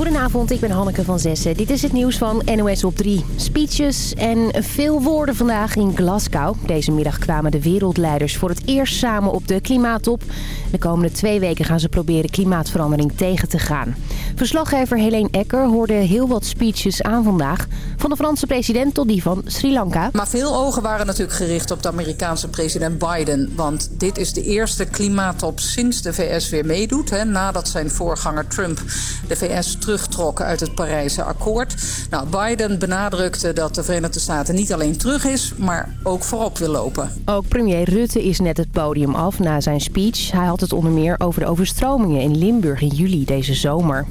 Goedenavond, ik ben Hanneke van Zessen. Dit is het nieuws van NOS op 3. Speeches en veel woorden vandaag in Glasgow. Deze middag kwamen de wereldleiders voor het eerst samen op de klimaattop. De komende twee weken gaan ze proberen klimaatverandering tegen te gaan. Verslaggever Helene Ecker hoorde heel wat speeches aan vandaag. Van de Franse president tot die van Sri Lanka. Maar veel ogen waren natuurlijk gericht op de Amerikaanse president Biden. Want dit is de eerste klimaattop sinds de VS weer meedoet. Hè, nadat zijn voorganger Trump de VS terugtrok uit het Parijse akkoord. Nou, Biden benadrukte dat de Verenigde Staten niet alleen terug is, maar ook voorop wil lopen. Ook premier Rutte is net het podium af na zijn speech. Hij had het onder meer over de overstromingen in Limburg in juli deze zomer.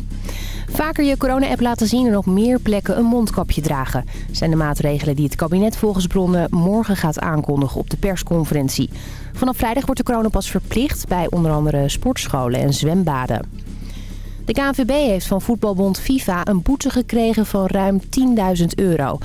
Vaker je corona-app laten zien en op meer plekken een mondkapje dragen. zijn de maatregelen die het kabinet volgens bronnen morgen gaat aankondigen op de persconferentie. Vanaf vrijdag wordt de coronapas verplicht bij onder andere sportscholen en zwembaden. De KNVB heeft van voetbalbond FIFA een boete gekregen van ruim 10.000 euro.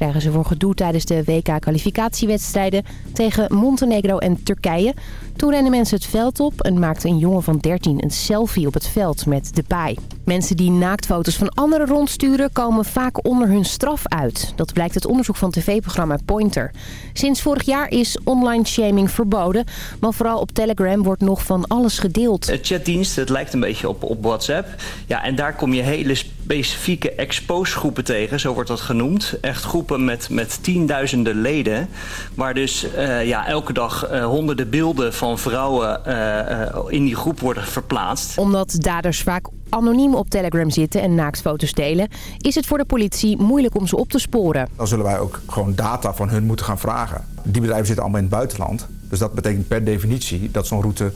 Krijgen ze voor gedoe tijdens de WK-kwalificatiewedstrijden tegen Montenegro en Turkije. Toen rennen mensen het veld op en maakte een jongen van 13 een selfie op het veld met de paai. Mensen die naaktfoto's van anderen rondsturen komen vaak onder hun straf uit. Dat blijkt uit onderzoek van tv-programma Pointer. Sinds vorig jaar is online shaming verboden. Maar vooral op Telegram wordt nog van alles gedeeld. Het chatdienst, het lijkt een beetje op, op WhatsApp. Ja, en daar kom je hele specifieke expose groepen tegen, zo wordt dat genoemd. Echt groepen met, met tienduizenden leden. Waar dus uh, ja, elke dag uh, honderden beelden van vrouwen uh, in die groep worden verplaatst. Omdat daders vaak anoniem op Telegram zitten en naaktfoto's delen... is het voor de politie moeilijk om ze op te sporen. Dan zullen wij ook gewoon data van hun moeten gaan vragen. Die bedrijven zitten allemaal in het buitenland. Dus dat betekent per definitie dat zo'n route...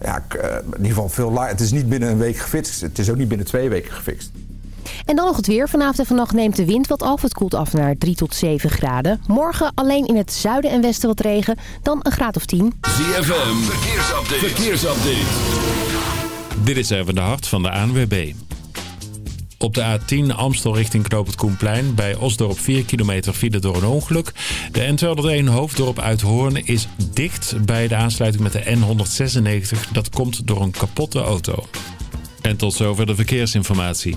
Ja, in ieder geval veel langer. Het is niet binnen een week gefixt. Het is ook niet binnen twee weken gefixt. En dan nog het weer. Vanavond en vannacht neemt de wind wat af. Het koelt af naar 3 tot 7 graden. Morgen alleen in het zuiden en westen wat regen. Dan een graad of 10. ZFM, verkeersupdate. verkeersupdate. Dit is even de hart van de ANWB. Op de A10 Amstel richting Knoop het Koenplein. Bij Osdorp 4 kilometer file door een ongeluk. De N201 Hoofddorp uit Hoorn is dicht bij de aansluiting met de N196. Dat komt door een kapotte auto. En tot zover de verkeersinformatie.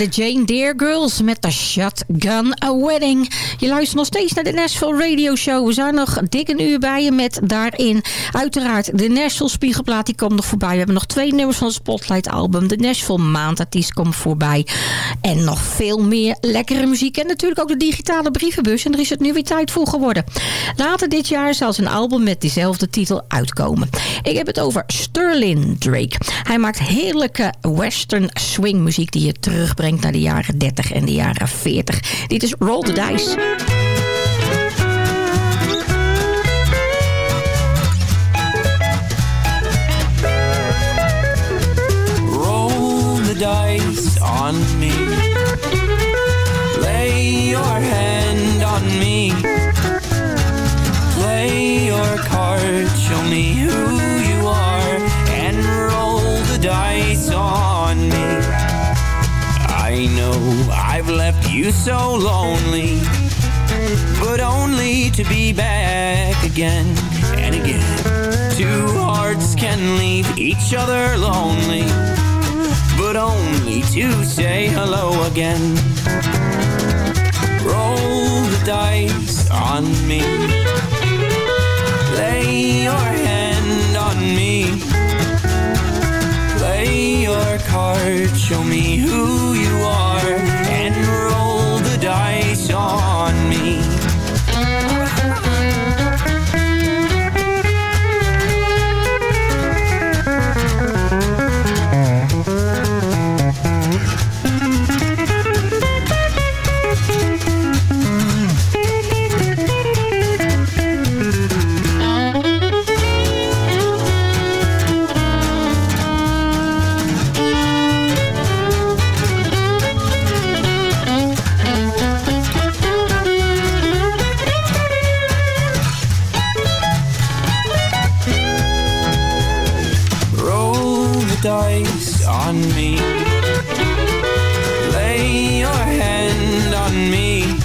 De Jane Deere Girls met de Shotgun Wedding. Je luistert nog steeds naar de Nashville Radio Show. We zijn nog dik een uur bij je met daarin uiteraard de Nashville Spiegelplaat. Die komt nog voorbij. We hebben nog twee nummers van het Spotlight album. De Nashville Maandartiest komt voorbij. En nog veel meer lekkere muziek. En natuurlijk ook de digitale brievenbus. En er is het nu weer tijd voor geworden. Later dit jaar zal een album met diezelfde titel uitkomen. Ik heb het over Sterling Drake. Hij maakt heerlijke western swing muziek die je terugbrengt naar de jaren 30 en de jaren 40. Dit is Roll the Dice. Roll the dice on me. Lay your hand on me. Play your cards, show me who I know I've left you so lonely, but only to be back again and again. Two hearts can leave each other lonely, but only to say hello again. Roll the dice on me. Lay your hand on me. Play your card, show me who on me. Lay your hand on me.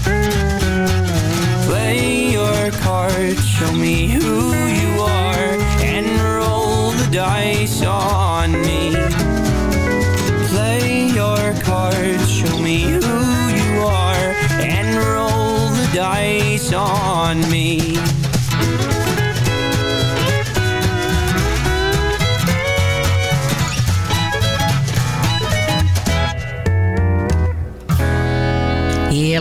Play your card, show me who you are, and roll the dice on me. Play your card, show me who you are, and roll the dice on me.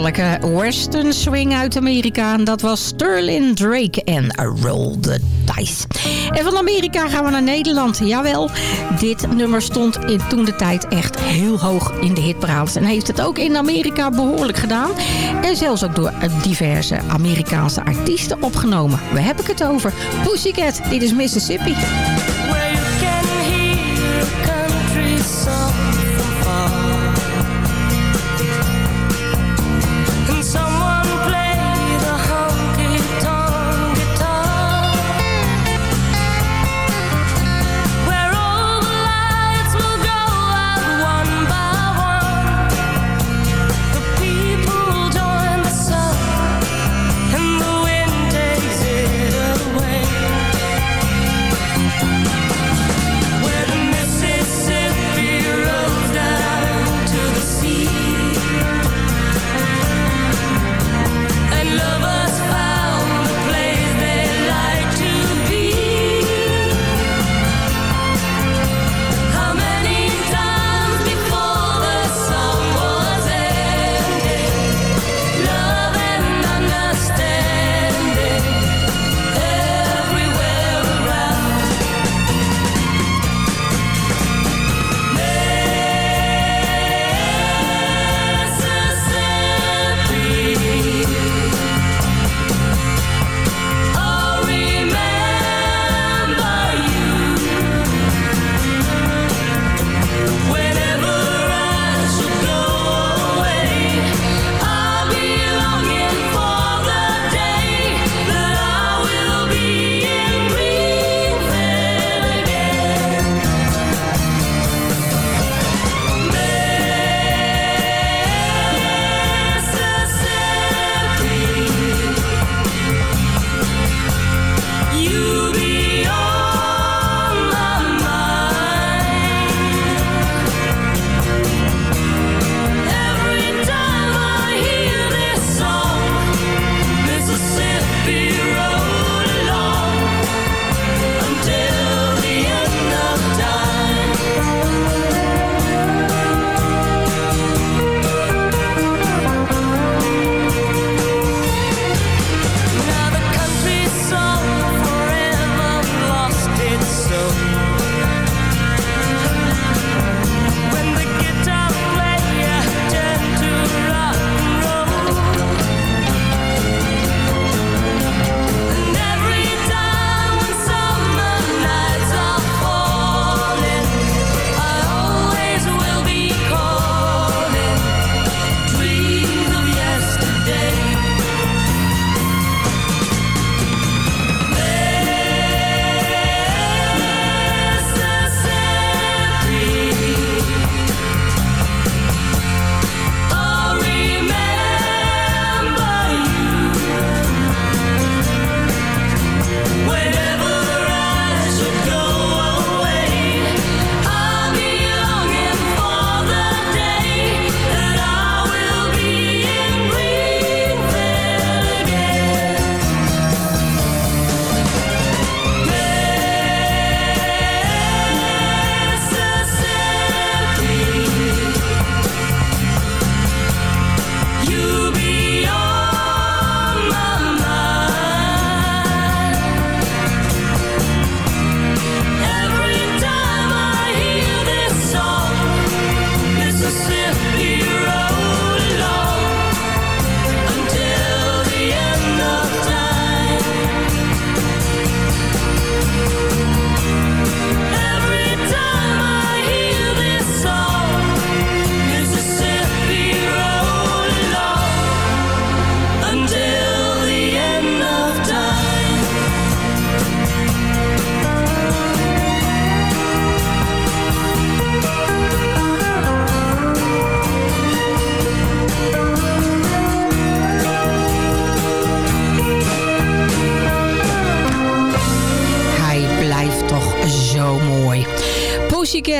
Heerlijke western swing uit Amerika. En dat was Sterling Drake en Roll the Dice. En van Amerika gaan we naar Nederland. Jawel, dit nummer stond in toen de tijd echt heel hoog in de hitparades. En heeft het ook in Amerika behoorlijk gedaan. En zelfs ook door diverse Amerikaanse artiesten opgenomen. We hebben het over Pussycat. Dit is Mississippi.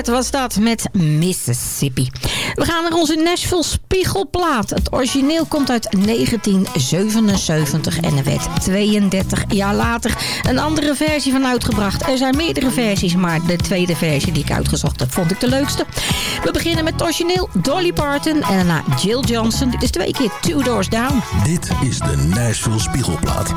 Wat was dat met Mississippi. We gaan naar onze Nashville Spiegelplaat. Het origineel komt uit 1977 en er werd 32 jaar later een andere versie van uitgebracht. Er zijn meerdere versies, maar de tweede versie die ik uitgezocht heb, vond ik de leukste. We beginnen met het origineel Dolly Parton en daarna Jill Johnson. Dit is twee keer Two Doors Down. Dit is de Nashville Spiegelplaat.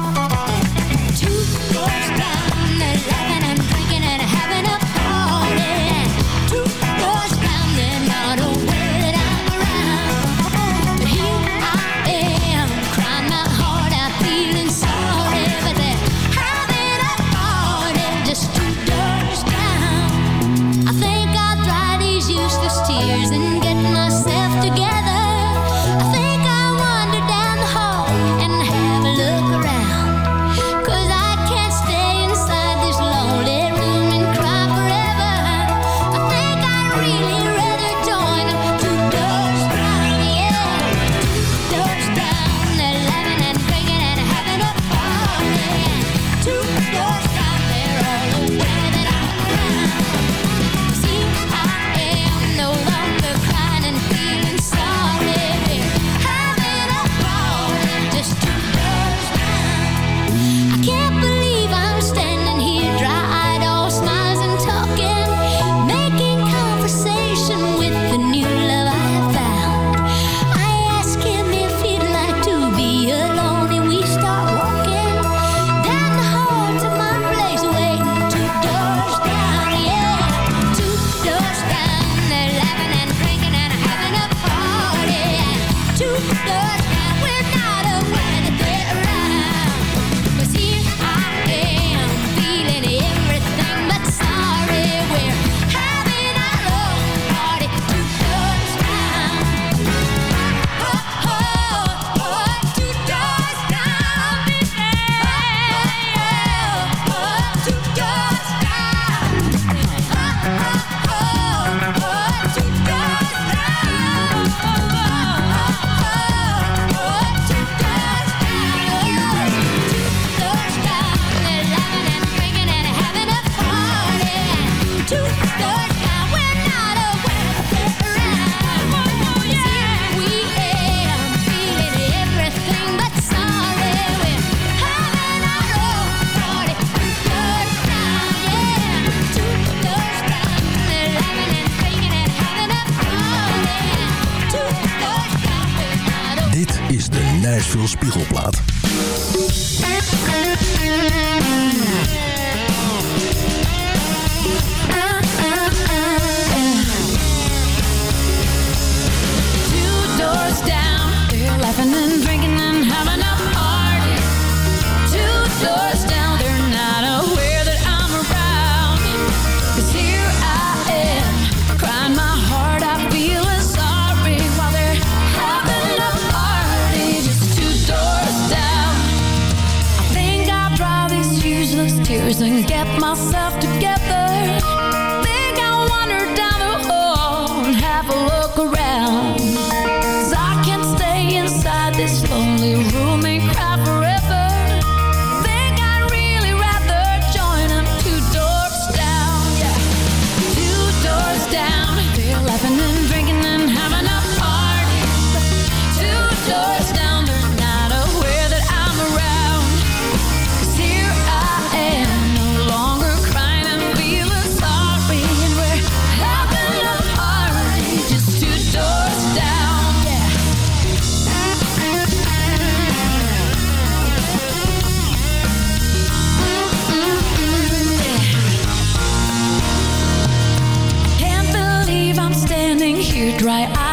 dry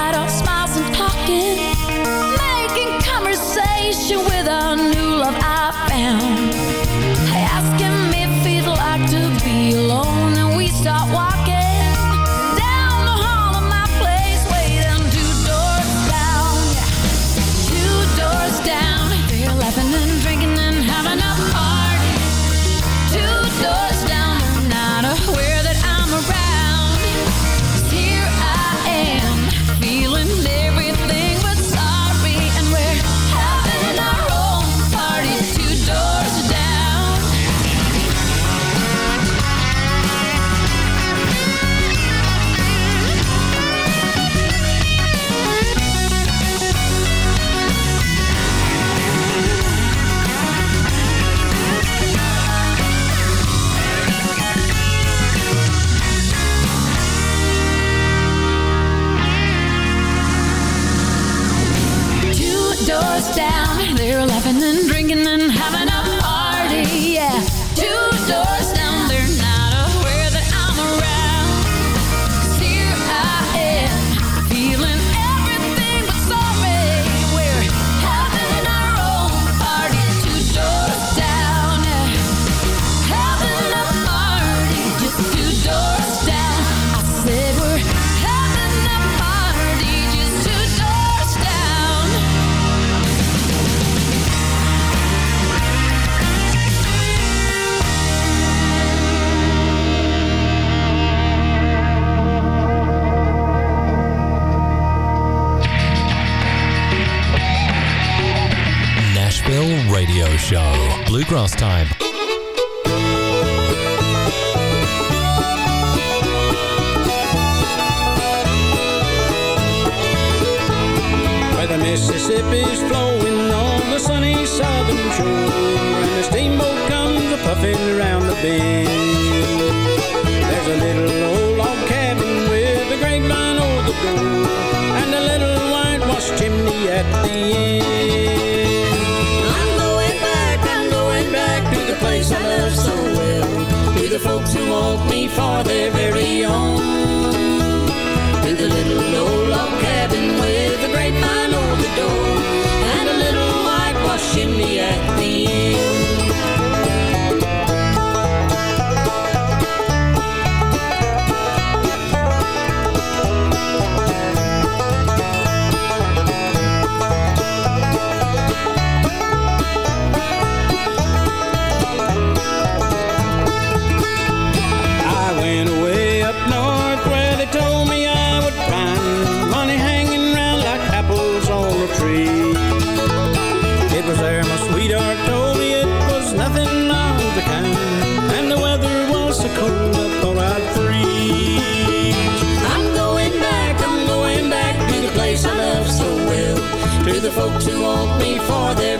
radio show. Bluegrass time. Where the Mississippi's flowing on the sunny southern shore, and the steamboat comes a puffing around the bend. There's a little old log cabin with a grapevine over the door, and a little whitewashed chimney at the end. folks who want me for their very own. to the little old log cabin with the grapevine over the door, and a little whitewash chimney at the end. folks who want me for their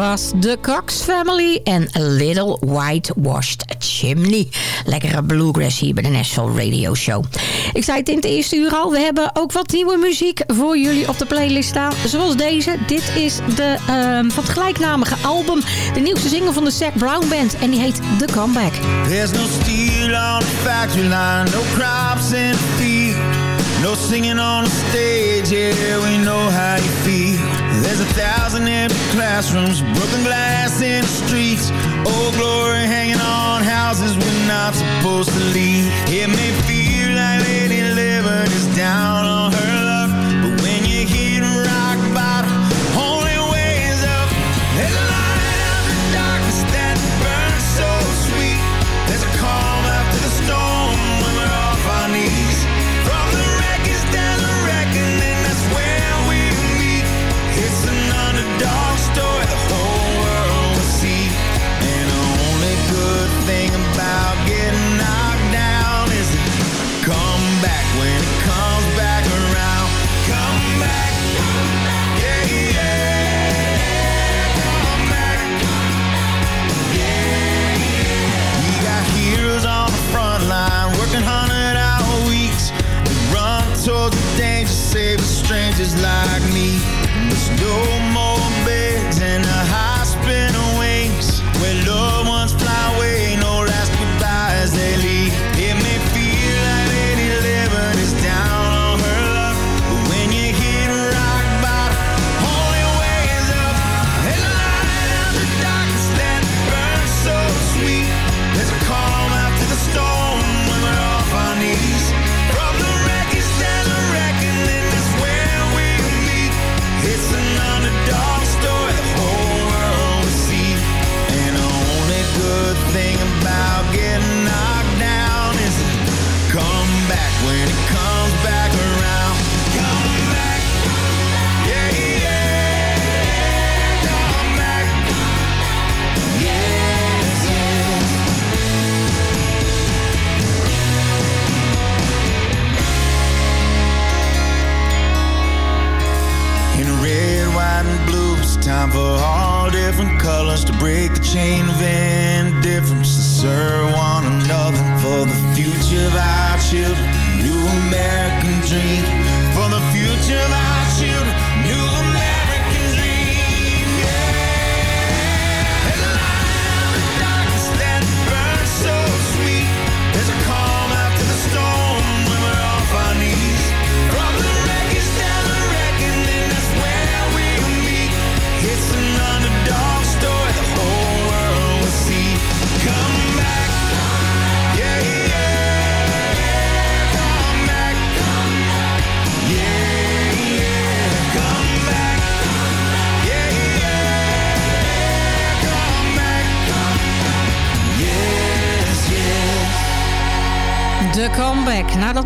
was The Cox Family en Little Little Whitewashed Chimney. Lekkere bluegrass hier bij de National Radio Show. Ik zei het in het eerste uur al, we hebben ook wat nieuwe muziek voor jullie op de playlist staan. Zoals deze, dit is de, uh, van het gelijknamige album. De nieuwste zinger van de Zac Brown Band en die heet The Comeback. There's no steel on the factory line, no crops in the. No singing on the stage, yeah, we know how you feel. thousand empty classrooms, broken glass in the streets, old glory hanging on houses we're not supposed to leave. It may feel like Lady Liberty's down on her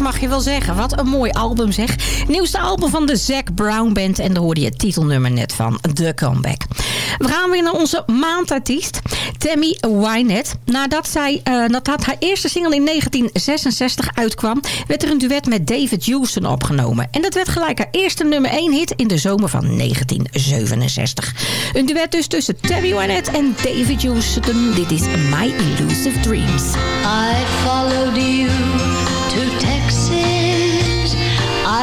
mag je wel zeggen. Wat een mooi album zeg. Nieuwste album van de Zac Brown Band. En daar hoorde je het titelnummer net van The Comeback. We gaan weer naar onze maandartiest. Tammy Wynette. Nadat, zij, eh, nadat haar eerste single in 1966 uitkwam... werd er een duet met David Houston opgenomen. En dat werd gelijk haar eerste nummer 1 hit in de zomer van 1967. Een duet dus tussen Tammy Wynette en David Houston. Dit is My Illusive Dreams. I followed you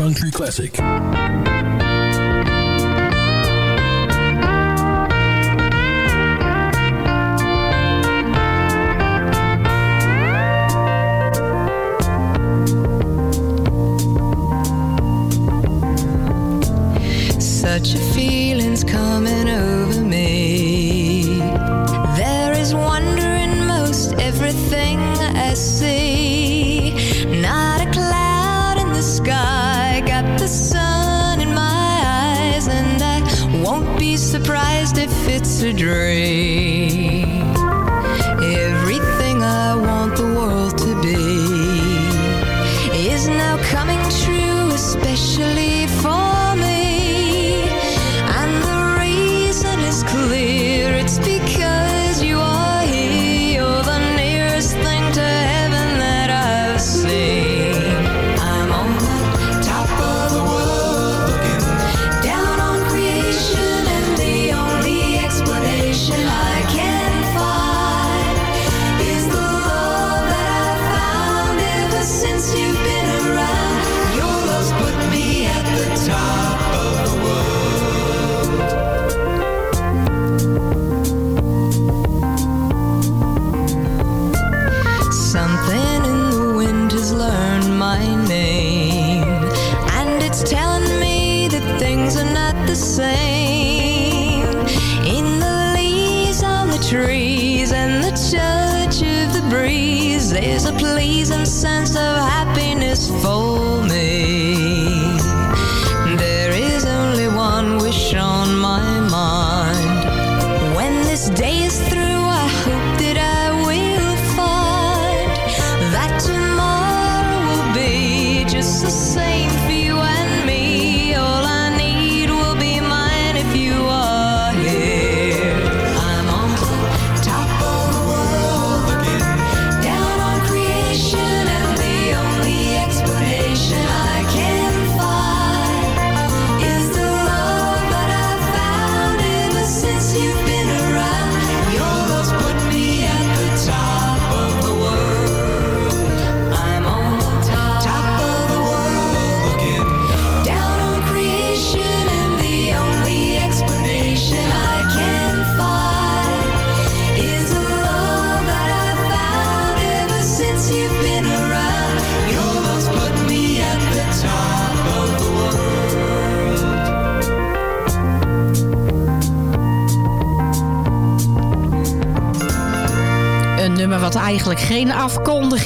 country classic.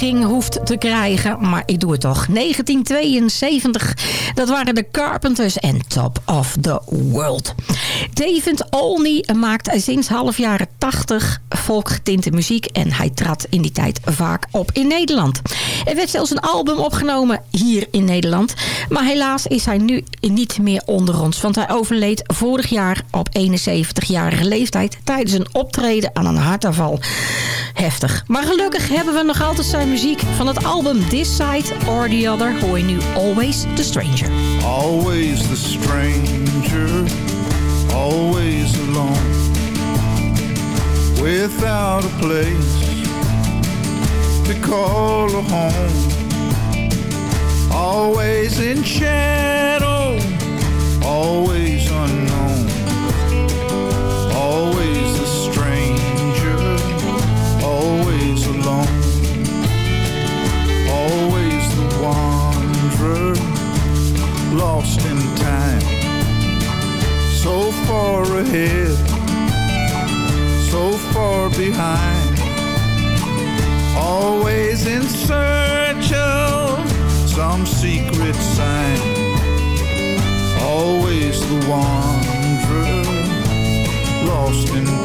Hoeft te krijgen. Maar ik doe het toch. 1972. Dat waren de Carpenters en Top of the World. David Olney maakt sinds half jaren 80 volkgetinte muziek. En hij trad in die tijd vaak op in Nederland. Er werd zelfs een album opgenomen hier in Nederland. Maar helaas is hij nu niet meer onder ons. Want hij overleed vorig jaar op 71-jarige leeftijd... tijdens een optreden aan een hartaanval. Heftig. Maar gelukkig hebben we nog altijd zijn muziek. Van het album This Side or The Other hoor je nu Always the Stranger. Always the stranger, always alone, without a place to call a home. Always in shadow, always unknown, always the stranger, always alone, always the wanderer lost in time. So far ahead, so far behind. Lost in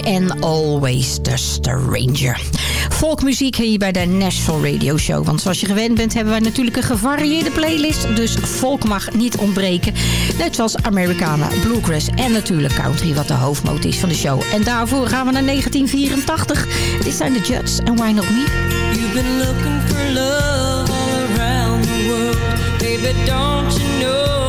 Olney en Always the Stranger. folkmuziek hier bij de Nashville Radio Show. Want zoals je gewend bent hebben wij natuurlijk een gevarieerde playlist. Dus folk mag niet ontbreken. Net zoals Americana, Bluegrass en natuurlijk country wat de hoofdmoot is van de show. En daarvoor gaan we naar 1984. Dit zijn de Judds en Why Not Me. You've been looking for love all around the world. Baby, don't you know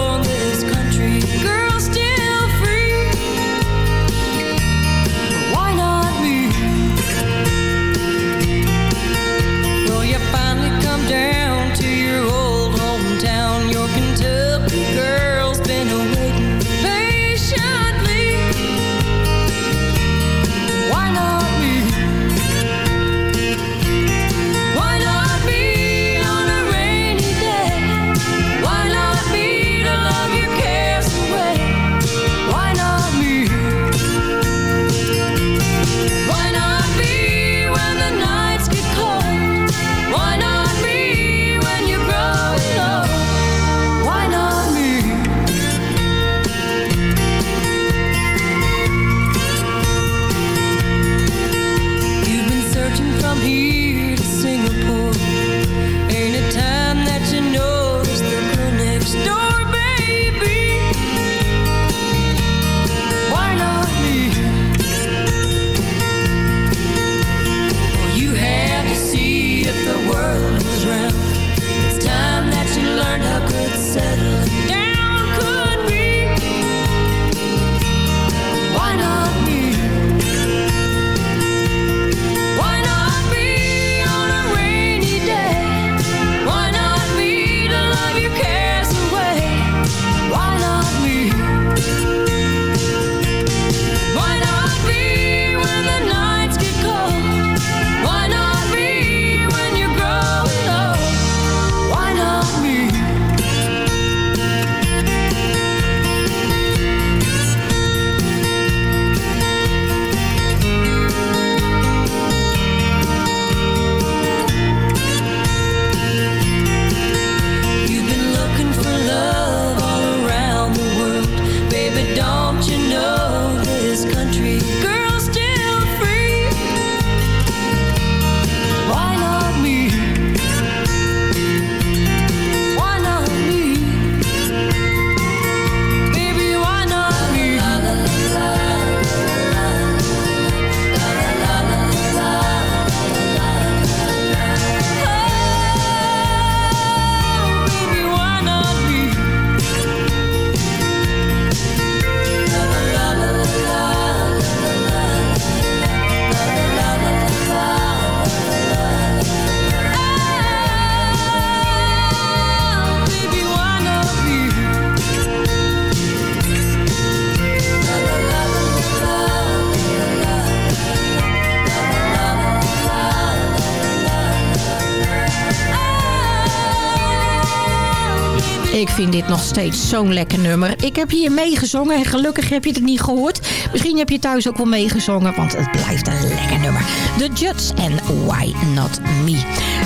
vind dit nog steeds zo'n lekker nummer. Ik heb hier meegezongen en gelukkig heb je het niet gehoord. Misschien heb je thuis ook wel meegezongen, want het blijft een lekker nummer. The Judds en Why Not Me.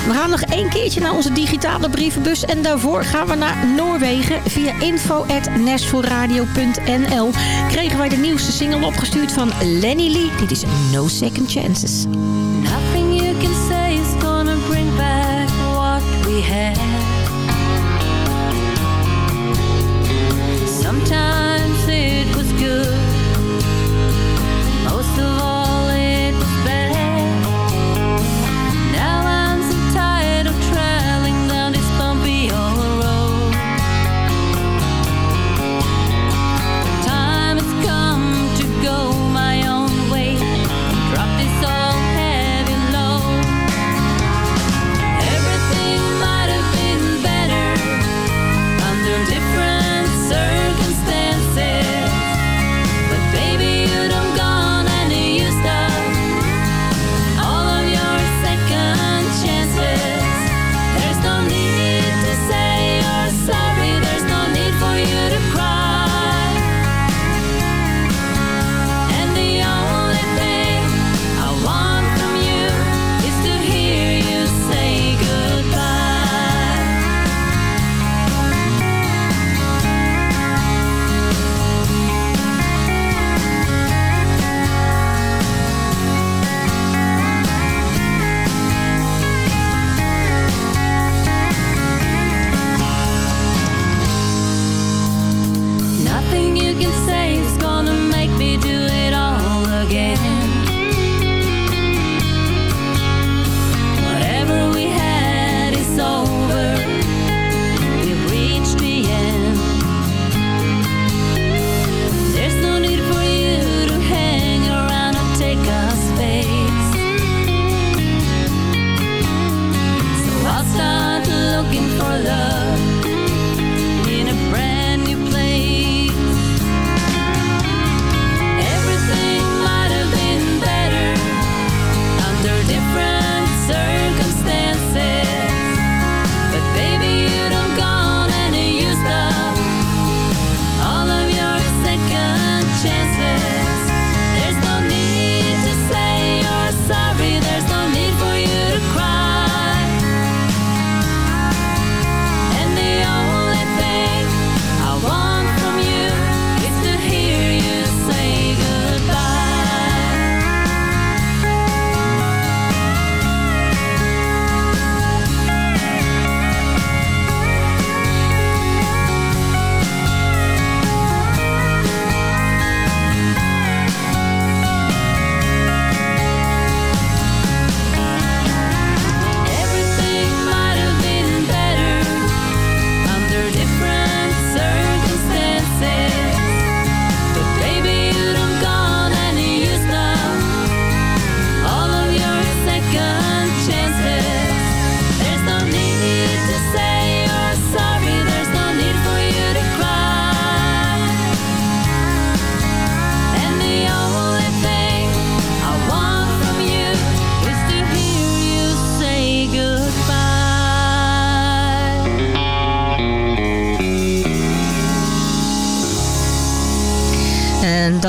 We gaan nog één keertje naar onze digitale brievenbus. En daarvoor gaan we naar Noorwegen. Via info.nashvilleradio.nl kregen wij de nieuwste single opgestuurd van Lenny Lee. Dit is No Second Chances.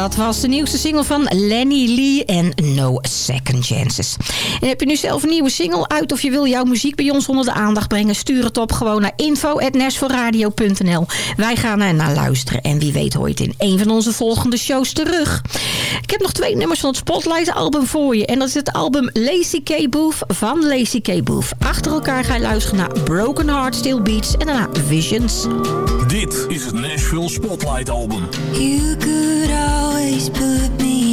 Dat was de nieuwste single van Lenny Lee en No Second Chances. En heb je nu zelf een nieuwe single uit of je wil jouw muziek bij ons onder de aandacht brengen? Stuur het op gewoon naar info.nashforradio.nl. Wij gaan er naar luisteren en wie weet hoort in een van onze volgende shows terug. Ik heb nog twee nummers van het Spotlight album voor je. En dat is het album Lazy K Booth van Lazy K Booth. Achter elkaar ga je luisteren naar Broken Heart, Still Beats en daarna Visions. Dit is het Nashville Spotlight Album. You could always put me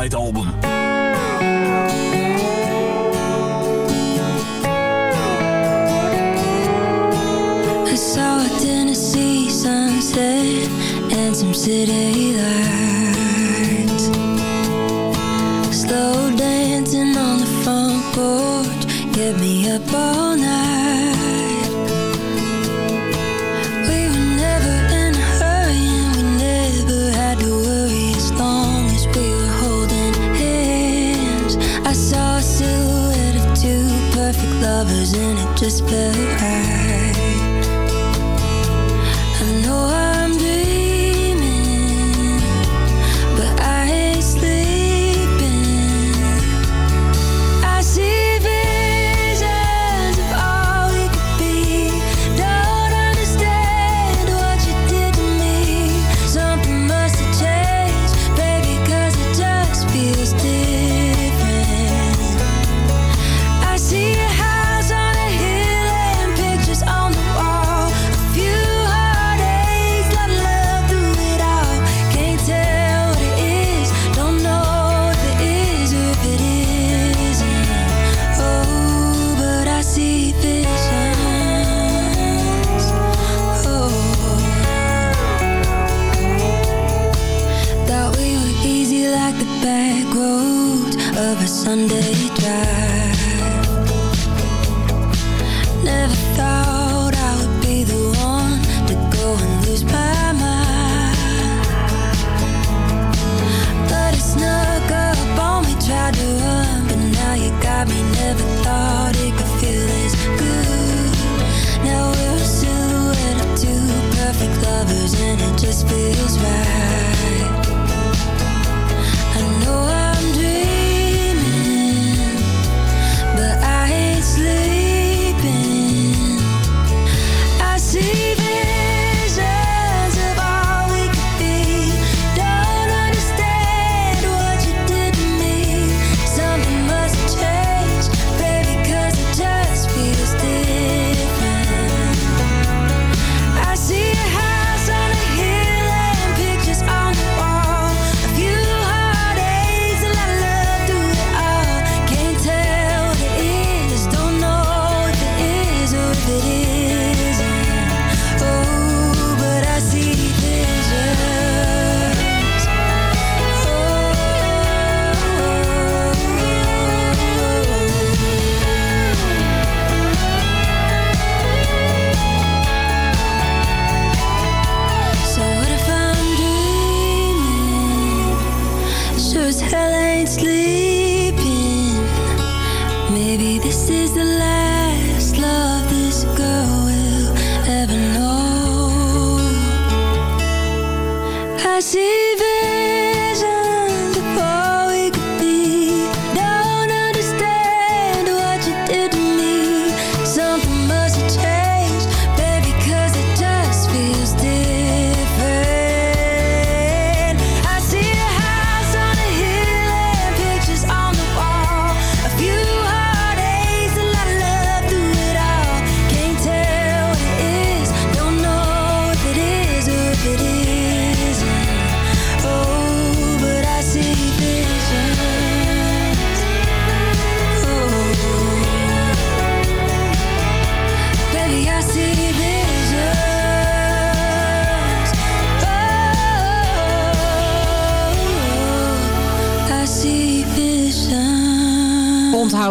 Spotlight album. I saw a Tennessee sunset and some city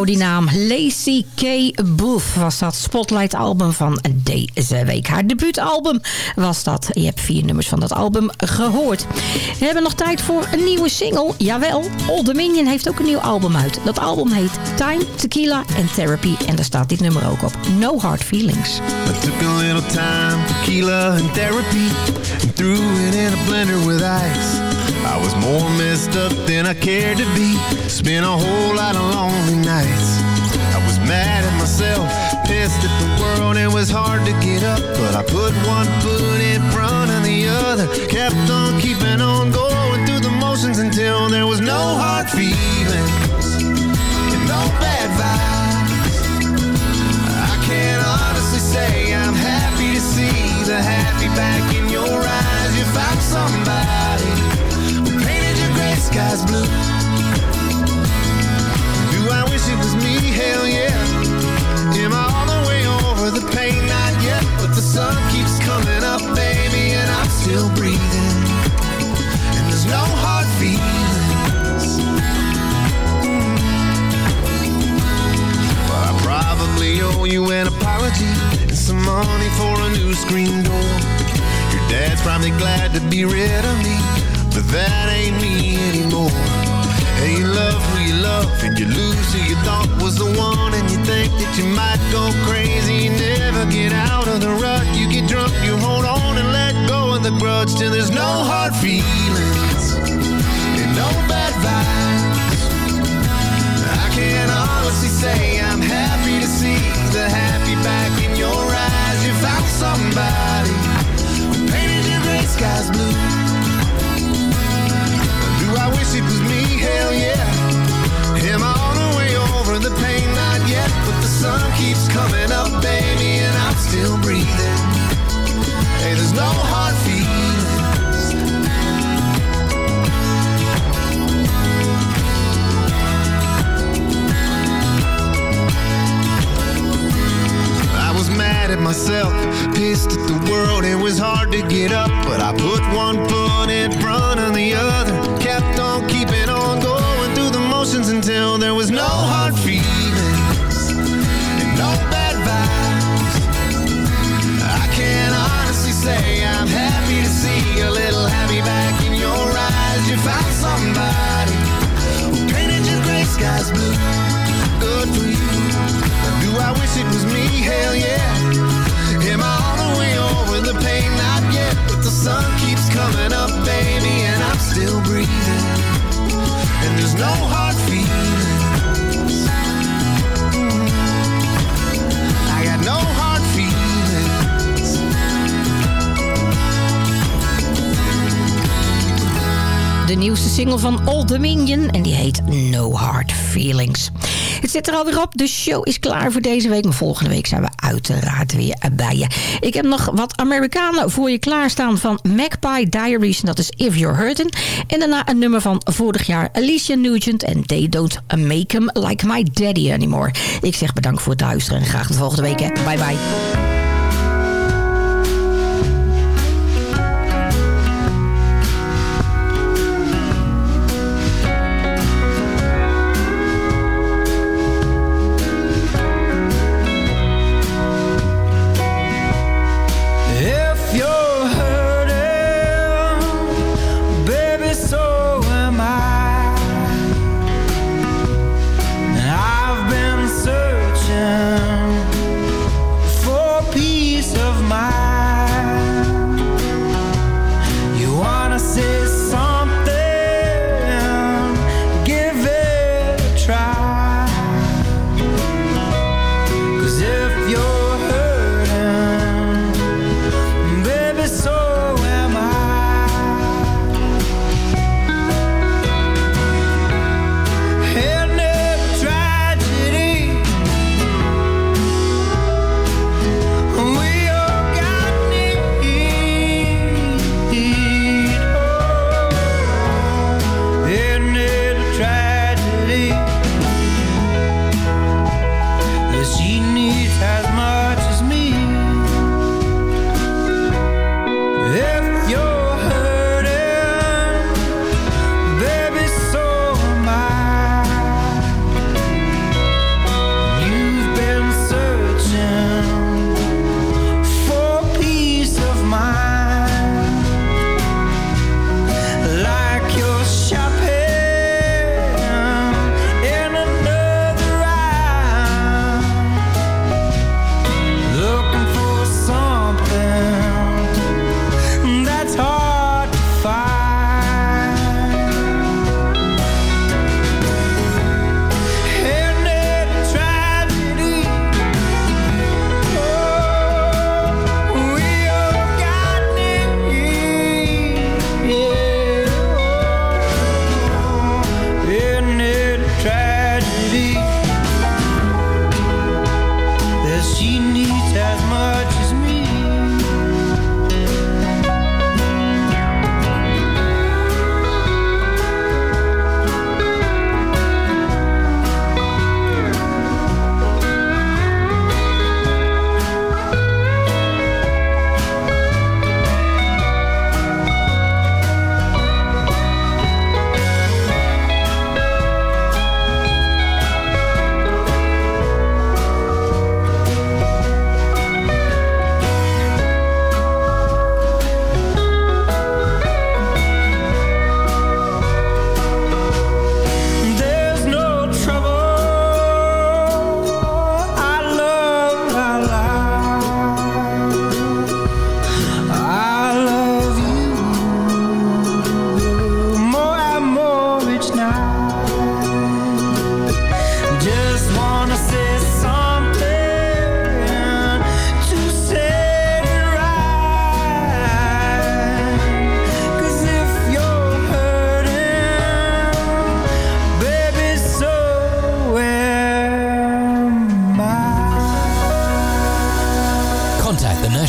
die naam. Lacey K. Booth was dat Spotlight album van deze week. Haar debuutalbum was dat. Je hebt vier nummers van dat album gehoord. We hebben nog tijd voor een nieuwe single. Jawel, Old Dominion heeft ook een nieuw album uit. Dat album heet Time, Tequila and Therapy. En daar staat dit nummer ook op. No Hard Feelings. I took a little time, tequila and therapy, and threw it in a blender with ice. I was more messed up than I cared to be. Spent a whole lot of lonely nights. I was mad at myself, pissed at the world. It was hard to get up, but I put one foot in front of the other. Kept on keeping on going through the motions until there was no hard feelings and no bad vibes. I can't honestly say I'm happy to see the happy back in your eyes. You found somebody skies blue. Do I wish it was me? Hell yeah. Am I all the way over the pain? Not yet, but the sun keeps coming up, baby, and I'm still breathing. And there's no hard feelings. Well, I probably owe you an apology and some money for a new screen door. Your dad's probably glad to be rid of me, but that ain't me anymore. Hey, you love who you love, and you lose who you thought was the one, and you think that you might go crazy. You never get out of the rut. You get drunk, you hold on and let go of the grudge till there's no hard feelings and no bad vibes. I can honestly say I'm happy to see the happy back in your eyes. You found somebody who painted your gray skies blue. I wish it was me? Hell yeah. Am I all the way over the pain? Not yet, but the sun keeps coming up, baby, and I'm still breathing. Hey, there's no hard feelings. Mad at myself, pissed at the world. It was hard to get up, but I put one foot in front of the other. Kept on keeping on going through the motions until there was no hard feelings and no bad vibes. I can honestly say I'm happy to see a little happy back in your eyes. You found somebody who painted your gray skies blue. Good for you. I wish it was me? Hell yeah. Am I all the way over the pain? Not yet, but the sun keeps coming up, baby, and I'm still breathing. And there's no hard feelings. I got no hard feelings. De nieuwste single van Old Dominion en die heet No Hard Feelings. Het zit er alweer op. De show is klaar voor deze week. Maar volgende week zijn we uiteraard weer bij je. Ik heb nog wat Amerikanen voor je klaarstaan van Magpie Diaries. En dat is If You're Hurting. En daarna een nummer van vorig jaar Alicia Nugent. En They Don't Make Him Like My Daddy Anymore. Ik zeg bedankt voor het luisteren en graag tot volgende week. Hè. Bye bye.